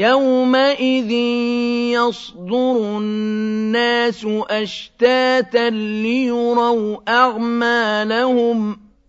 يومئذ يصدر الناس أشتاتا ليروا أعمالهم